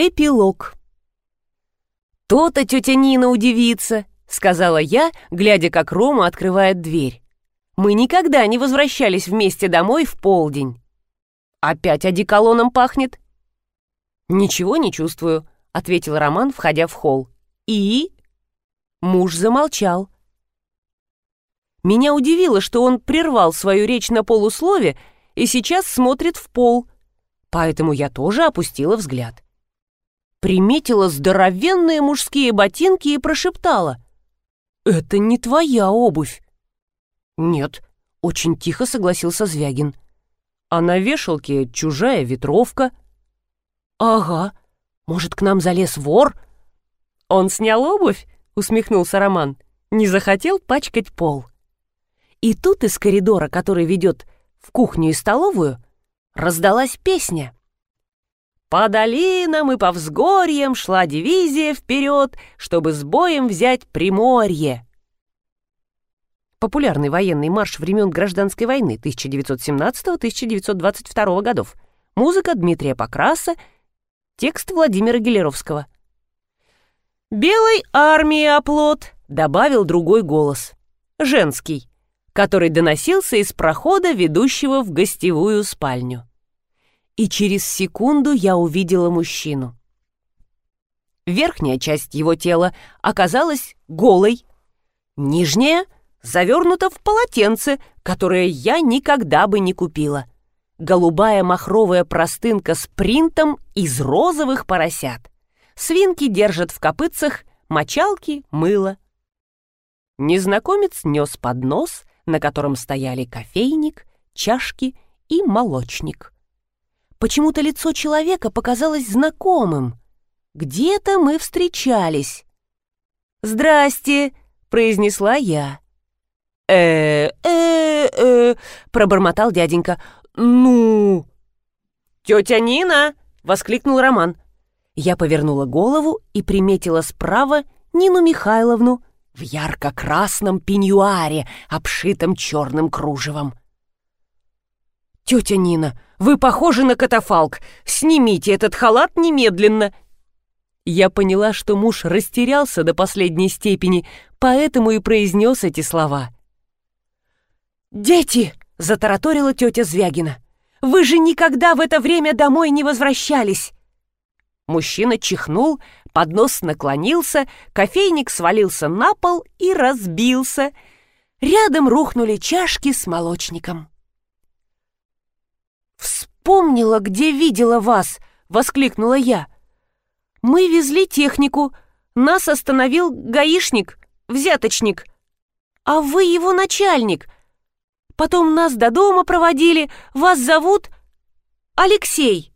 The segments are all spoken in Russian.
Эпилог. «То-то тетя Нина удивится», — сказала я, глядя, как Рома открывает дверь. «Мы никогда не возвращались вместе домой в полдень». «Опять одеколоном пахнет?» «Ничего не чувствую», — ответил Роман, входя в холл. «И?» Муж замолчал. Меня удивило, что он прервал свою речь на полуслове и сейчас смотрит в пол, поэтому я тоже опустила взгляд. Приметила здоровенные мужские ботинки и прошептала. «Это не твоя обувь». «Нет», — очень тихо согласился Звягин. «А на вешалке чужая ветровка». «Ага, может, к нам залез вор?» «Он снял обувь?» — усмехнулся Роман. «Не захотел пачкать пол». И тут из коридора, который ведет в кухню и столовую, раздалась песня. По долинам и по взгорьям шла дивизия вперед, чтобы с боем взять Приморье. Популярный военный марш времен Гражданской войны 1917-1922 годов. Музыка Дмитрия Покраса, текст Владимира Гелеровского. «Белой армии оплот», — добавил другой голос. Женский который доносился из прохода, ведущего в гостевую спальню. И через секунду я увидела мужчину. Верхняя часть его тела оказалась голой, нижняя завернута в полотенце, которое я никогда бы не купила. Голубая махровая простынка с принтом из розовых поросят. Свинки держат в копытцах мочалки, мыло. Незнакомец нес поднос на котором стояли кофейник, чашки и молочник. Почему-то лицо человека показалось знакомым. Где-то мы встречались. «Здрасте!» — произнесла я. «Э-э-э!» — пробормотал дяденька. «Ну...» «Тетя Нина!» — воскликнул Роман. Я повернула голову и приметила справа Нину Михайловну, в ярко-красном пеньюаре, обшитом черным кружевом. «Тетя Нина, вы похожи на катафалк! Снимите этот халат немедленно!» Я поняла, что муж растерялся до последней степени, поэтому и произнес эти слова. «Дети!» — затараторила тетя Звягина. «Вы же никогда в это время домой не возвращались!» Мужчина чихнул, поднос наклонился, кофейник свалился на пол и разбился. Рядом рухнули чашки с молочником. «Вспомнила, где видела вас!» — воскликнула я. «Мы везли технику. Нас остановил гаишник, взяточник. А вы его начальник. Потом нас до дома проводили. Вас зовут Алексей».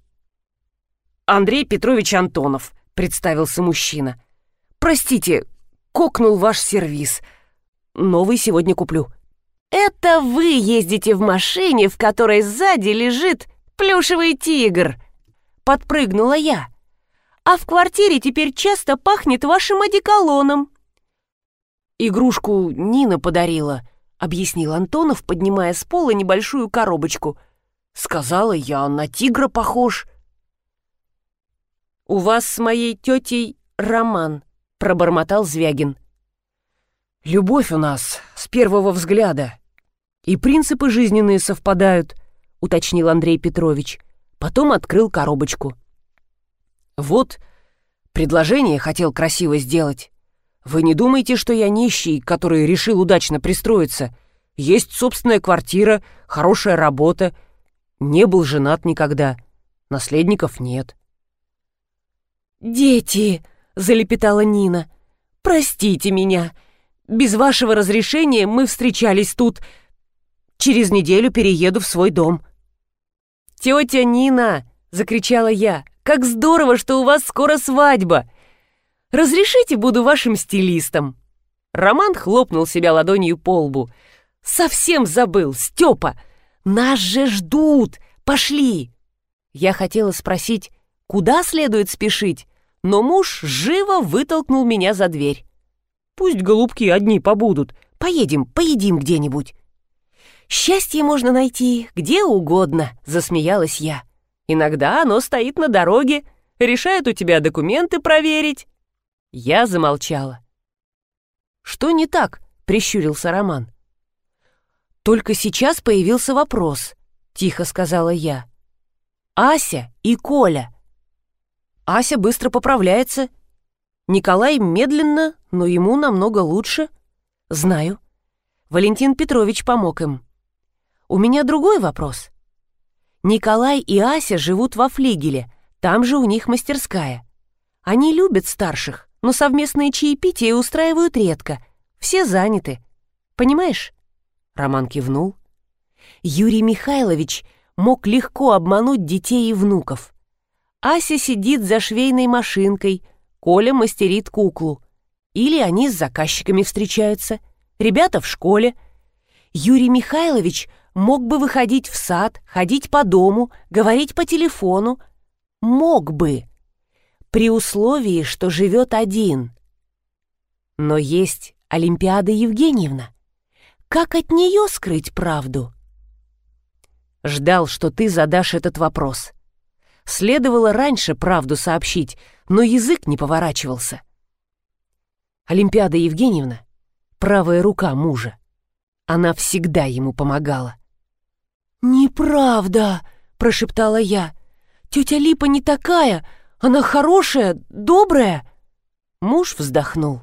«Андрей Петрович Антонов», — представился мужчина. «Простите, кокнул ваш сервиз. Новый сегодня куплю». «Это вы ездите в машине, в которой сзади лежит плюшевый тигр!» Подпрыгнула я. «А в квартире теперь часто пахнет вашим одеколоном». «Игрушку Нина подарила», — объяснил Антонов, поднимая с пола небольшую коробочку. «Сказала я, на тигра похож». «У вас с моей тетей роман», — пробормотал Звягин. «Любовь у нас с первого взгляда. И принципы жизненные совпадают», — уточнил Андрей Петрович. Потом открыл коробочку. «Вот, предложение хотел красиво сделать. Вы не думайте, что я нищий, который решил удачно пристроиться. Есть собственная квартира, хорошая работа. Не был женат никогда. Наследников нет». «Дети!» — залепетала Нина. «Простите меня. Без вашего разрешения мы встречались тут. Через неделю перееду в свой дом». «Тетя Нина!» — закричала я. «Как здорово, что у вас скоро свадьба! Разрешите, буду вашим стилистом!» Роман хлопнул себя ладонью по лбу. «Совсем забыл, Степа! Нас же ждут! Пошли!» Я хотела спросить, куда следует спешить, но муж живо вытолкнул меня за дверь. «Пусть голубки одни побудут. Поедем, поедим где-нибудь». «Счастье можно найти где угодно», — засмеялась я. «Иногда оно стоит на дороге, решает у тебя документы проверить». Я замолчала. «Что не так?» — прищурился Роман. «Только сейчас появился вопрос», — тихо сказала я. «Ася и Коля». Ася быстро поправляется. Николай медленно, но ему намного лучше. Знаю. Валентин Петрович помог им. У меня другой вопрос. Николай и Ася живут во флигеле, там же у них мастерская. Они любят старших, но совместные чаепития устраивают редко. Все заняты. Понимаешь? Роман кивнул. Юрий Михайлович мог легко обмануть детей и внуков. Ася сидит за швейной машинкой, Коля мастерит куклу. Или они с заказчиками встречаются. Ребята в школе. Юрий Михайлович мог бы выходить в сад, ходить по дому, говорить по телефону, Мог бы, при условии, что живет один. Но есть Олимпиада Евгеньевна. Как от нее скрыть правду? Ждал, что ты задашь этот вопрос. Следовало раньше правду сообщить, но язык не поворачивался. Олимпиада Евгеньевна — правая рука мужа. Она всегда ему помогала. «Неправда!» — прошептала я. Тетя Липа не такая, она хорошая, добрая. Муж вздохнул.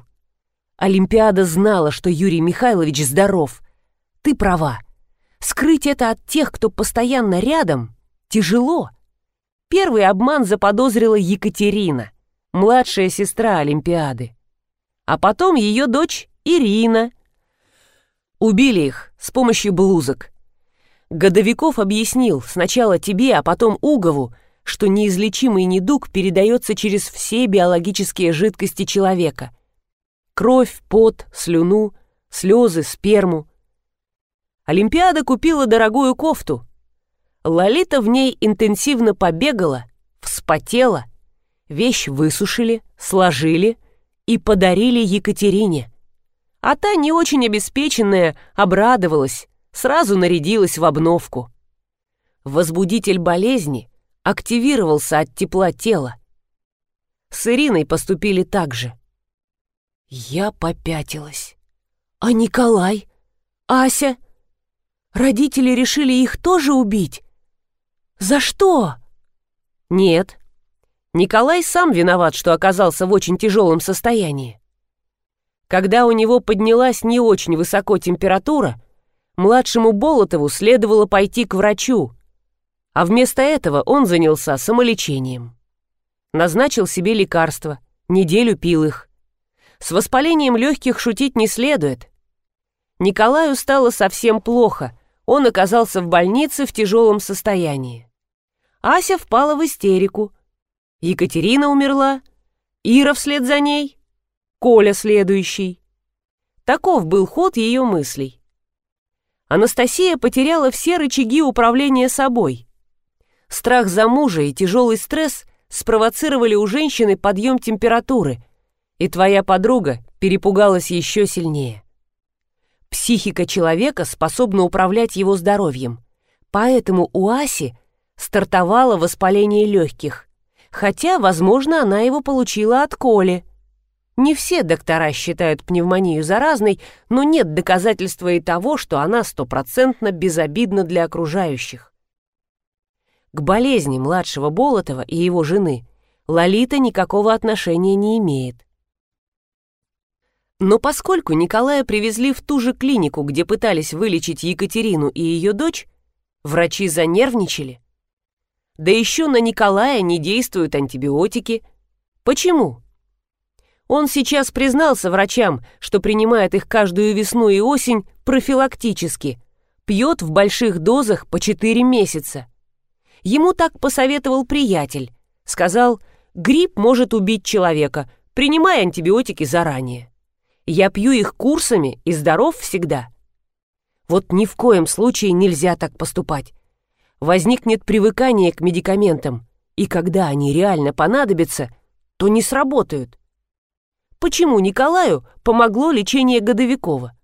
Олимпиада знала, что Юрий Михайлович здоров. Ты права. Скрыть это от тех, кто постоянно рядом, тяжело. Первый обман заподозрила Екатерина, младшая сестра Олимпиады. А потом ее дочь Ирина. Убили их с помощью блузок. Годовиков объяснил сначала тебе, а потом Угову, что неизлечимый недуг передается через все биологические жидкости человека. Кровь, пот, слюну, слезы, сперму. Олимпиада купила дорогую кофту. Лолита в ней интенсивно побегала, вспотела, вещь высушили, сложили и подарили Екатерине. А та, не очень обеспеченная, обрадовалась, сразу нарядилась в обновку. Возбудитель болезни активировался от тепла тела. С Ириной поступили так же. Я попятилась. А Николай? Ася? Родители решили их тоже убить? За что? Нет. Николай сам виноват, что оказался в очень тяжелом состоянии. Когда у него поднялась не очень высоко температура, младшему Болотову следовало пойти к врачу, а вместо этого он занялся самолечением. Назначил себе лекарства, неделю пил их. С воспалением легких шутить не следует. Николаю стало совсем плохо, он оказался в больнице в тяжелом состоянии. Ася впала в истерику. Екатерина умерла, Ира вслед за ней, Коля следующий. Таков был ход ее мыслей. Анастасия потеряла все рычаги управления собой. Страх за мужа и тяжелый стресс спровоцировали у женщины подъем температуры, и твоя подруга перепугалась еще сильнее. Психика человека способна управлять его здоровьем, поэтому у Аси стартовало воспаление легких, хотя, возможно, она его получила от Коли. Не все доктора считают пневмонию заразной, но нет доказательства и того, что она стопроцентно безобидна для окружающих. К болезни младшего Болотова и его жены Лолита никакого отношения не имеет. Но поскольку Николая привезли в ту же клинику, где пытались вылечить Екатерину и ее дочь, врачи занервничали. Да еще на Николая не действуют антибиотики. Почему? Он сейчас признался врачам, что принимает их каждую весну и осень профилактически, пьет в больших дозах по 4 месяца. Ему так посоветовал приятель. Сказал, грипп может убить человека, принимай антибиотики заранее. Я пью их курсами и здоров всегда. Вот ни в коем случае нельзя так поступать. Возникнет привыкание к медикаментам, и когда они реально понадобятся, то не сработают. Почему Николаю помогло лечение Годовикова?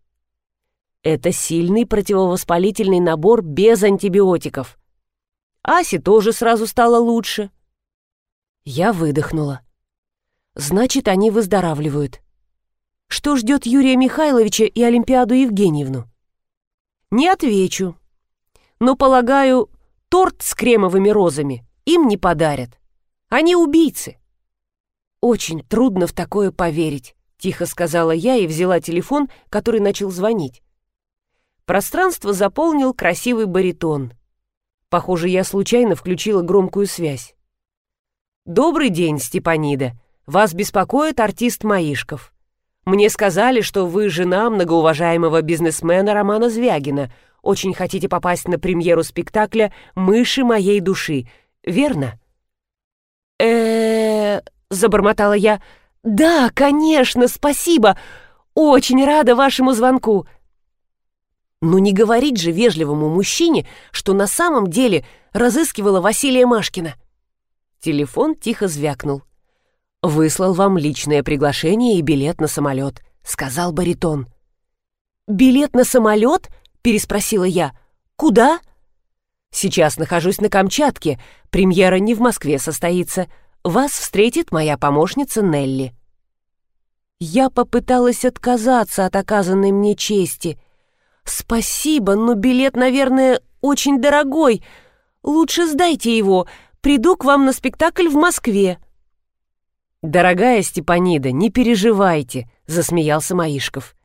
Это сильный противовоспалительный набор без антибиотиков – Асе тоже сразу стало лучше. Я выдохнула. Значит, они выздоравливают. Что ждет Юрия Михайловича и Олимпиаду Евгеньевну? Не отвечу. Но, полагаю, торт с кремовыми розами им не подарят. Они убийцы. Очень трудно в такое поверить, тихо сказала я и взяла телефон, который начал звонить. Пространство заполнил красивый баритон. Похоже, я случайно включила громкую связь. «Добрый день, Степанида. Вас беспокоит артист Маишков. Мне сказали, что вы жена многоуважаемого бизнесмена Романа Звягина. Очень хотите попасть на премьеру спектакля «Мыши моей души». Верно?» э забормотала я. «Да, конечно, спасибо. Очень рада вашему звонку». Ну не говорить же вежливому мужчине, что на самом деле разыскивала Василия Машкина. Телефон тихо звякнул. «Выслал вам личное приглашение и билет на самолет», — сказал баритон. «Билет на самолет?» — переспросила я. «Куда?» «Сейчас нахожусь на Камчатке. Премьера не в Москве состоится. Вас встретит моя помощница Нелли». Я попыталась отказаться от оказанной мне чести. «Спасибо, но билет, наверное, очень дорогой. Лучше сдайте его. Приду к вам на спектакль в Москве». «Дорогая Степанида, не переживайте», — засмеялся Маишков.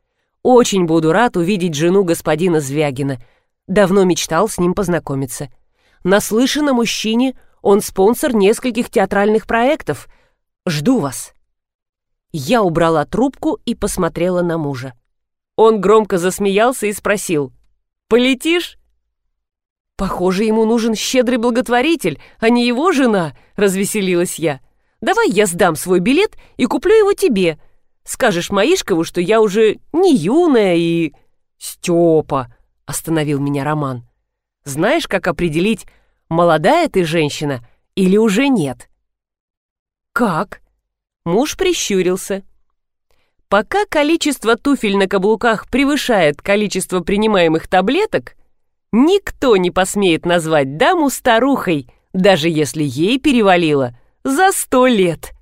«Очень буду рад увидеть жену господина Звягина. Давно мечтал с ним познакомиться. Наслышан о мужчине, он спонсор нескольких театральных проектов. Жду вас». Я убрала трубку и посмотрела на мужа. Он громко засмеялся и спросил. «Полетишь?» «Похоже, ему нужен щедрый благотворитель, а не его жена», — развеселилась я. Давай я сдам свой билет и куплю его тебе. Скажешь Маишкову, что я уже не юная и...» «Степа!» — остановил меня Роман. «Знаешь, как определить, молодая ты женщина или уже нет?» «Как?» Муж прищурился. «Пока количество туфель на каблуках превышает количество принимаемых таблеток, никто не посмеет назвать даму старухой, даже если ей перевалило за сто лет.